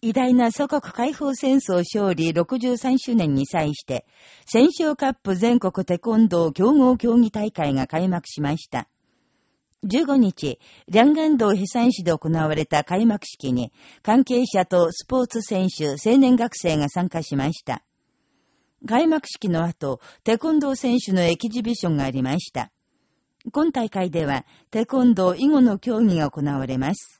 偉大な祖国解放戦争勝利63周年に際して、戦勝カップ全国テコンドー競合競技大会が開幕しました。15日、リャンガン道ー被災市で行われた開幕式に、関係者とスポーツ選手、青年学生が参加しました。開幕式の後、テコンドー選手のエキジビションがありました。今大会では、テコンドー以後の競技が行われます。